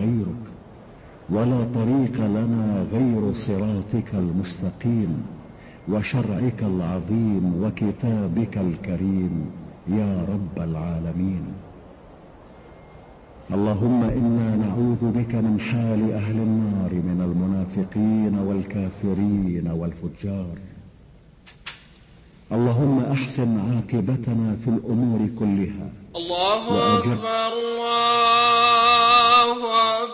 غيرك ولا طريق لنا غير صراطك المستقيم وشرعك العظيم وكتابك الكريم يا رب العالمين. اللهم إنا نعوذ بك من حال أهل النار من المنافقين والكافرين والفجار. اللهم أحسن عاقبتنا في الأمور كلها. الله أكبر الله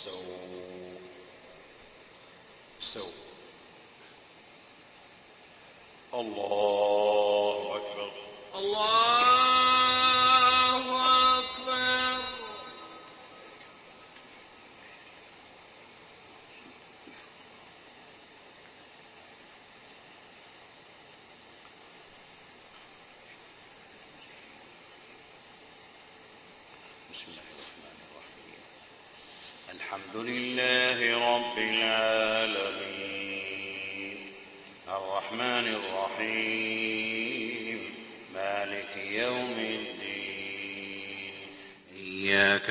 استووا. استووا. الله أكبر الله أكبر بسم الله الرحمن الرحيم الحمد لله رب العالمين الرحمن الرحيم مالك يوم الدين إياك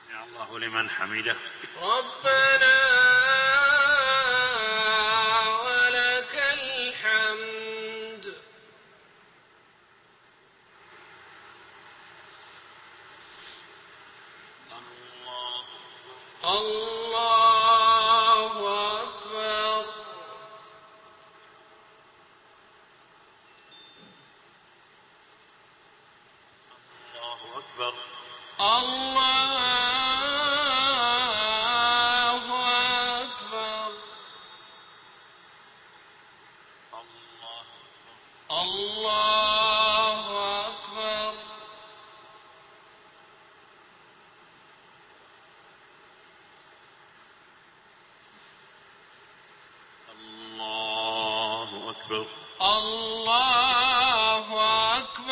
الله لمن حمده. ربنا ولك الحمد الله أكبر الله أكبر الله أكبر الله الله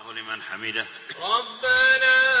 لمن حمده. ربنا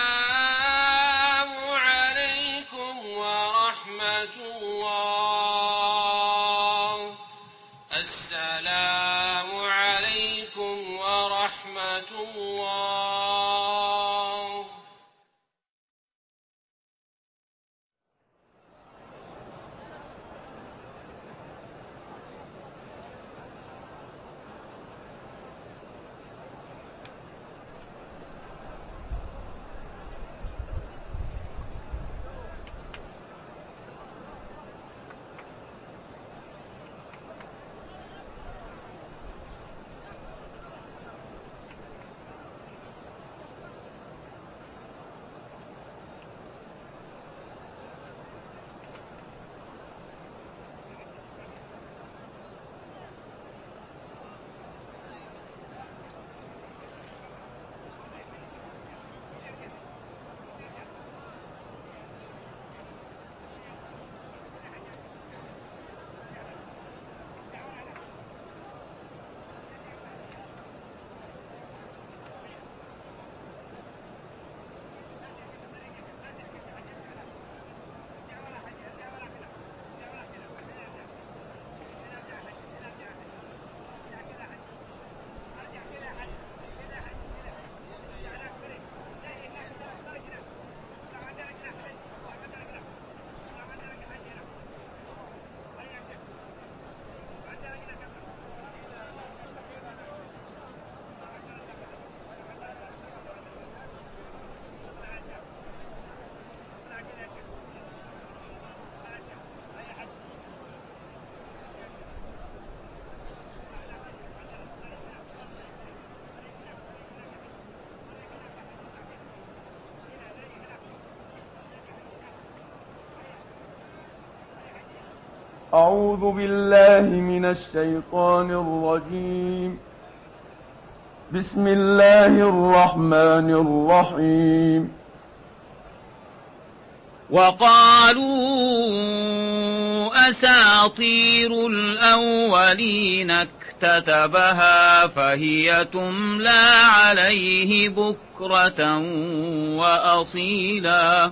أعوذ بالله من الشيطان الرجيم. بسم الله الرحمن الرحيم. وقالوا أساطير الأولين اكتتبها فهي تملى عليه بكرة وأصيلا.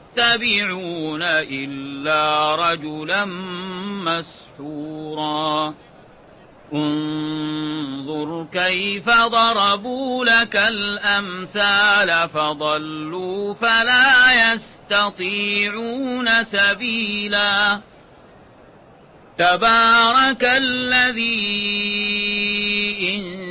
تتبعون إلا رجلا مسحورا. انظر كيف ضربوا لك الأمثال فضلوا فلا يستطيعون سبيلا. تبارك الذي إن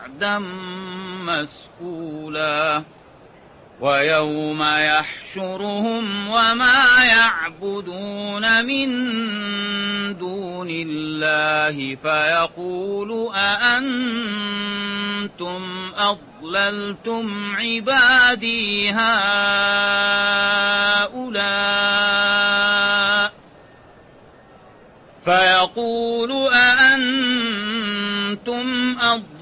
وعدا مسئولا ويوم يحشرهم وما يعبدون من دون الله فيقول أأنتم أضللتم عبادي هؤلاء فيقول أأنتم أضللتم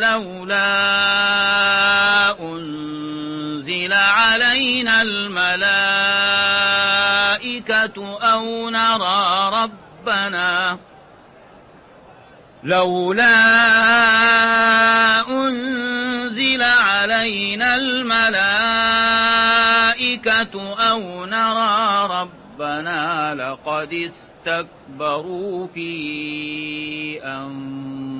لولا أنزل علينا الملائكة أو نرى ربنا لولا أنزل علينا الملائكة أو نرى ربنا لقد استكبروا في أنفسهم.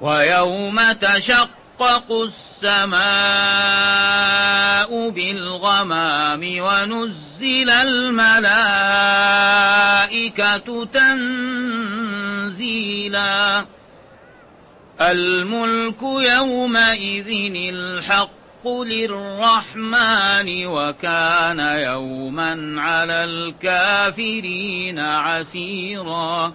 ويوم تشقق السماء بالغمام ونزل الملائكة تنزيلا. الملك يومئذ الحق للرحمن وكان يوما على الكافرين عسيرا.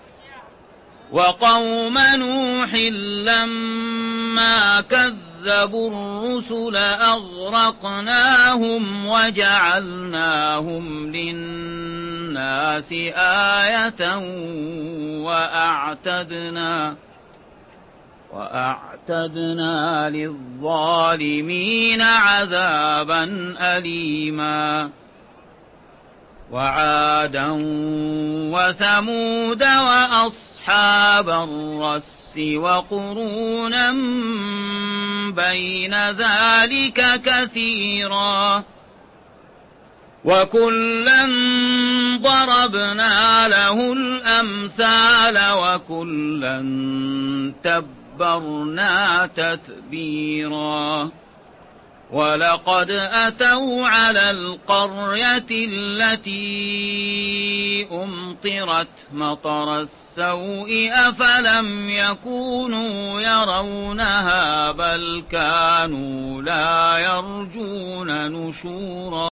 وقوم نوح لما كذبوا الرسل أغرقناهم وجعلناهم للناس آية وأعتدنا وأعتدنا للظالمين عذابا أليما وعادا وثمود وأصحاب أصحاب الرس وقرونا بين ذلك كثيرا وكلا ضربنا له الأمثال وكلا تبرنا تتبيرا ولقد أتوا على القرية التي أمطرت مطر السوء أفلم يكونوا يرونها بل كانوا لا يرجون نشورا